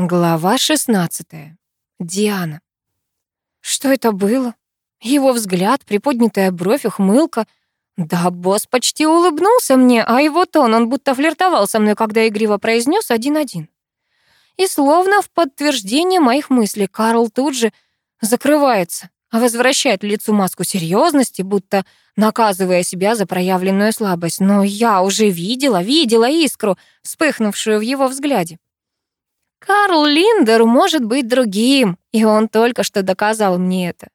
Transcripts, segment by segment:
Глава 16. Диана. Что это было? Его взгляд, приподнятая бровь, ухмылка. Да, босс почти улыбнулся мне, а его тон, он будто флиртовал со мной, когда игриво произнес один-один. И словно в подтверждение моих мыслей Карл тут же закрывается, а возвращает лицу маску серьезности, будто наказывая себя за проявленную слабость. Но я уже видела, видела искру, вспыхнувшую в его взгляде. Карл Линдер может быть другим, и он только что доказал мне это.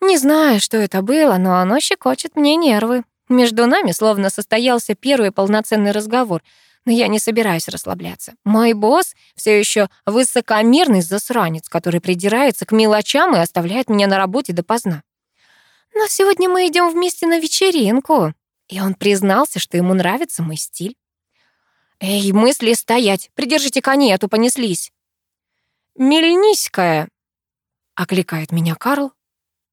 Не знаю, что это было, но оно щекочет мне нервы. Между нами словно состоялся первый полноценный разговор, но я не собираюсь расслабляться. Мой босс все еще высокомерный засранец, который придирается к мелочам и оставляет меня на работе допоздна. Но сегодня мы идем вместе на вечеринку, и он признался, что ему нравится мой стиль. «Эй, мысли стоять! Придержите коней, а то понеслись!» «Мельниськая!» — окликает меня Карл.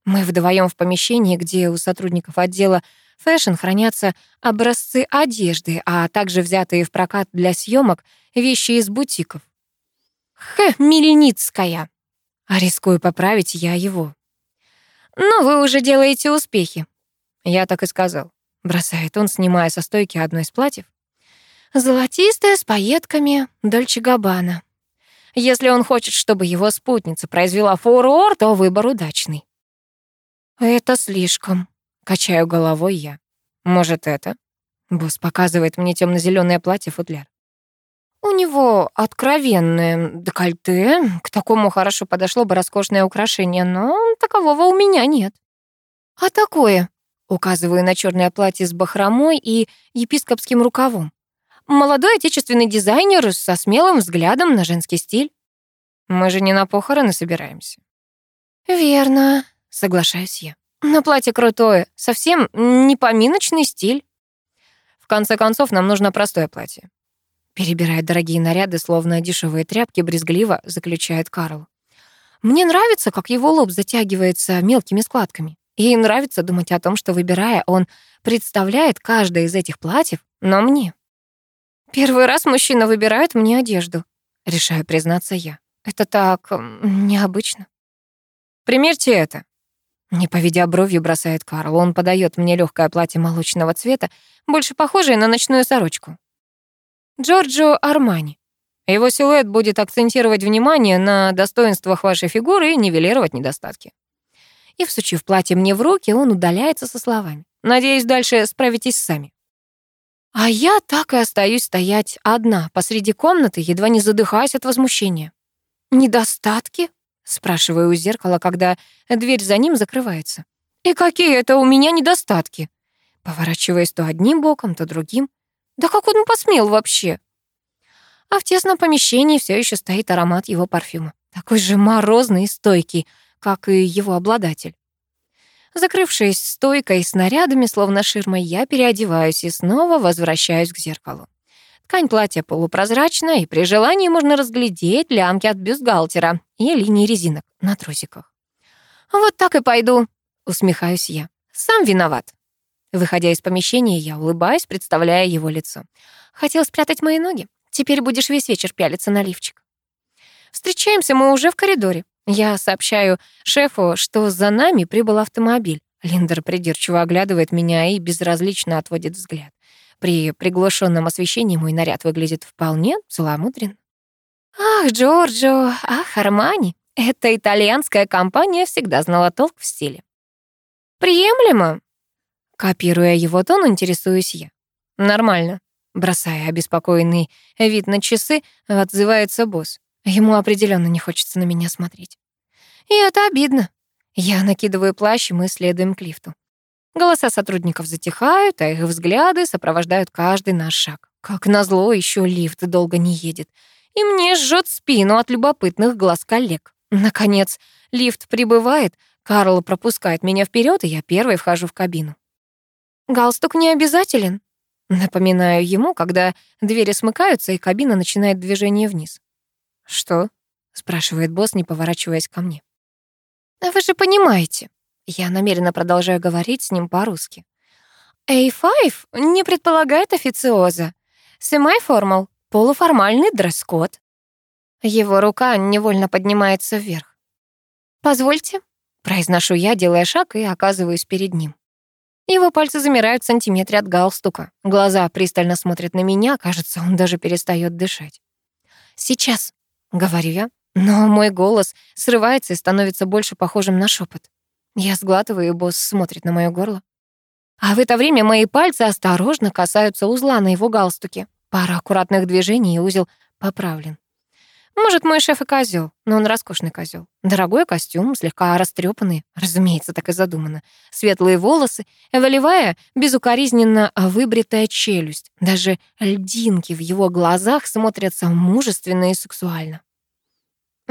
Мы вдвоем в помещении, где у сотрудников отдела фэшн хранятся образцы одежды, а также взятые в прокат для съемок вещи из бутиков. «Хэ, Мельницкая!» А рискую поправить я его. «Но вы уже делаете успехи». Я так и сказал. Бросает он, снимая со стойки одно из платьев. Золотистая с пайетками Дольче Габбана. Если он хочет, чтобы его спутница произвела фурор, то выбор удачный. Это слишком. Качаю головой я. Может, это? Босс показывает мне темно зеленое платье-футляр. У него откровенное декольте. К такому хорошо подошло бы роскошное украшение, но такового у меня нет. А такое? Указываю на черное платье с бахромой и епископским рукавом. Молодой отечественный дизайнер со смелым взглядом на женский стиль. Мы же не на похороны собираемся. Верно, соглашаюсь я. Но платье крутое, совсем не поминочный стиль. В конце концов, нам нужно простое платье. Перебирая дорогие наряды, словно дешевые тряпки, брезгливо заключает Карл. Мне нравится, как его лоб затягивается мелкими складками. И нравится думать о том, что, выбирая, он представляет каждое из этих платьев, но мне. Первый раз мужчина выбирает мне одежду. Решаю признаться я. Это так необычно. Примерьте это. Не поведя бровью, бросает Карл. Он подает мне легкое платье молочного цвета, больше похожее на ночную сорочку. Джорджо Армани. Его силуэт будет акцентировать внимание на достоинствах вашей фигуры и нивелировать недостатки. И, всучив платье мне в руки, он удаляется со словами. «Надеюсь, дальше справитесь сами». А я так и остаюсь стоять одна посреди комнаты, едва не задыхаясь от возмущения. «Недостатки?» — спрашиваю у зеркала, когда дверь за ним закрывается. «И какие это у меня недостатки?» Поворачиваясь то одним боком, то другим. «Да как он посмел вообще?» А в тесном помещении все еще стоит аромат его парфюма. Такой же морозный и стойкий, как и его обладатель. Закрывшись стойкой снарядами, словно ширмой, я переодеваюсь и снова возвращаюсь к зеркалу. Ткань платья полупрозрачная, и при желании можно разглядеть лямки от бюстгальтера и линии резинок на трусиках. «Вот так и пойду», — усмехаюсь я. «Сам виноват». Выходя из помещения, я улыбаюсь, представляя его лицо. Хотел спрятать мои ноги. Теперь будешь весь вечер пялиться на лифчик. Встречаемся мы уже в коридоре. Я сообщаю шефу, что за нами прибыл автомобиль. Линдер придирчиво оглядывает меня и безразлично отводит взгляд. При приглушенном освещении мой наряд выглядит вполне целомудрен. Ах, Джорджо, ах, Армани. Эта итальянская компания всегда знала толк в стиле. Приемлемо? Копируя его тон, интересуюсь я. Нормально. Бросая обеспокоенный вид на часы, отзывается босс. Ему определенно не хочется на меня смотреть. И это обидно. Я накидываю плащ, и мы следуем к лифту. Голоса сотрудников затихают, а их взгляды сопровождают каждый наш шаг. Как назло, еще лифт долго не едет. И мне жжет спину от любопытных глаз коллег. Наконец, лифт прибывает, Карл пропускает меня вперед, и я первой вхожу в кабину. «Галстук не обязателен», напоминаю ему, когда двери смыкаются, и кабина начинает движение вниз. «Что?» — спрашивает босс, не поворачиваясь ко мне. «А «Вы же понимаете». Я намеренно продолжаю говорить с ним по-русски. A5 не предполагает официоза. Semi-formal — полуформальный дресс-код. Его рука невольно поднимается вверх. «Позвольте», — произношу я, делая шаг и оказываюсь перед ним. Его пальцы замирают в сантиметре от галстука. Глаза пристально смотрят на меня, кажется, он даже перестает дышать. «Сейчас», — говорю я, но мой голос срывается и становится больше похожим на шепот. Я сглатываю, и босс смотрит на моё горло. А в это время мои пальцы осторожно касаются узла на его галстуке. Пара аккуратных движений, и узел поправлен. Может, мой шеф и козел, но он роскошный козел. Дорогой костюм, слегка растрепанный, разумеется, так и задумано. Светлые волосы, волевая, безукоризненно выбритая челюсть. Даже льдинки в его глазах смотрятся мужественно и сексуально.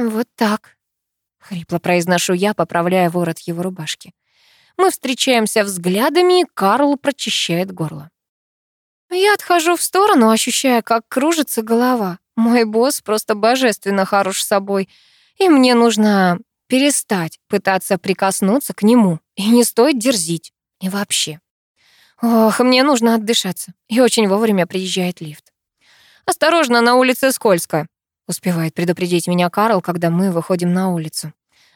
«Вот так», — хрипло произношу я, поправляя ворот его рубашки. Мы встречаемся взглядами, и Карл прочищает горло. Я отхожу в сторону, ощущая, как кружится голова. Мой босс просто божественно хорош собой, и мне нужно перестать пытаться прикоснуться к нему, и не стоит дерзить. И вообще. Ох, мне нужно отдышаться. И очень вовремя приезжает лифт. «Осторожно, на улице скользко», — успевает предупредить меня Карл, когда мы выходим на улицу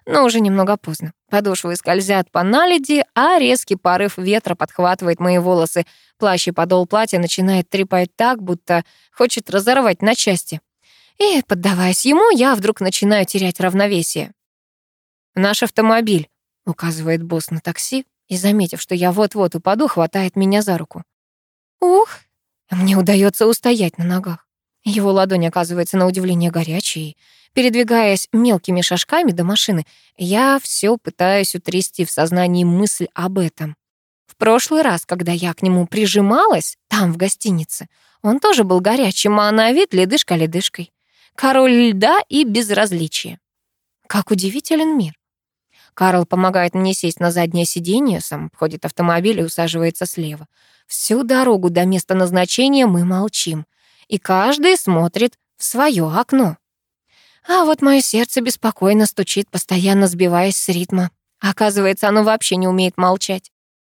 но уже немного поздно. Подошвы скользят по наледи, а резкий порыв ветра подхватывает мои волосы. Плащ и подол платья начинает трепать так, будто хочет разорвать на части. И, поддаваясь ему, я вдруг начинаю терять равновесие. «Наш автомобиль», — указывает босс на такси, и, заметив, что я вот-вот упаду, хватает меня за руку. Ух, мне удается устоять на ногах. Его ладонь оказывается на удивление горячей, Передвигаясь мелкими шажками до машины, я все пытаюсь утрясти в сознании мысль об этом. В прошлый раз, когда я к нему прижималась, там, в гостинице, он тоже был горячим, а на вид ледышка ледышкой. Король льда и безразличие. Как удивителен мир. Карл помогает мне сесть на заднее сиденье, сам входит автомобиль и усаживается слева. Всю дорогу до места назначения мы молчим, и каждый смотрит в свое окно. А вот мое сердце беспокойно стучит, постоянно сбиваясь с ритма. Оказывается, оно вообще не умеет молчать.